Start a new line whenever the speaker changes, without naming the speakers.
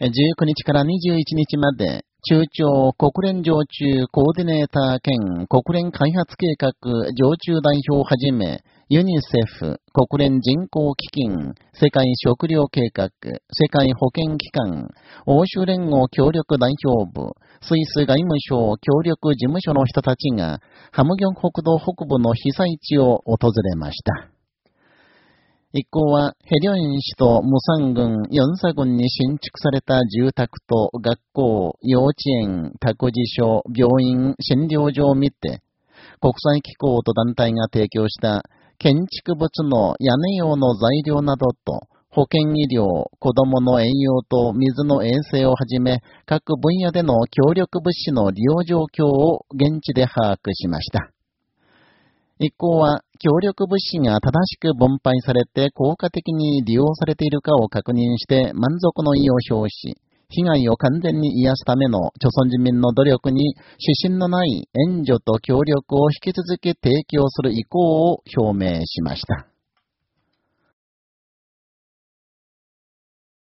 19日から21日まで、中朝国連常駐コーディネーター兼国連開発計画常駐代表をはじめ、ユニセフ、国連人口基金、世界食糧計画、世界保健機関、欧州連合協力代表部、スイス外務省協力事務所の人たちが、ハムギョン国土北部の被災地を訪れました。一行は、ヘリョン市とムサン郡、ヨンサ郡に新築された住宅と学校、幼稚園、託児所、病院、診療所を見て、国際機構と団体が提供した建築物の屋根用の材料などと、保健医療、子供の栄養と水の衛生をはじめ、各分野での協力物資の利用状況を現地で把握しました。一行は協力物資が正しく分配されて効果的に利用されているかを確認して満足の意を表し、被害を完全に癒すための朝鮮人民の努力に指針のない援助と協力を引き続き提供する意向を表明しました。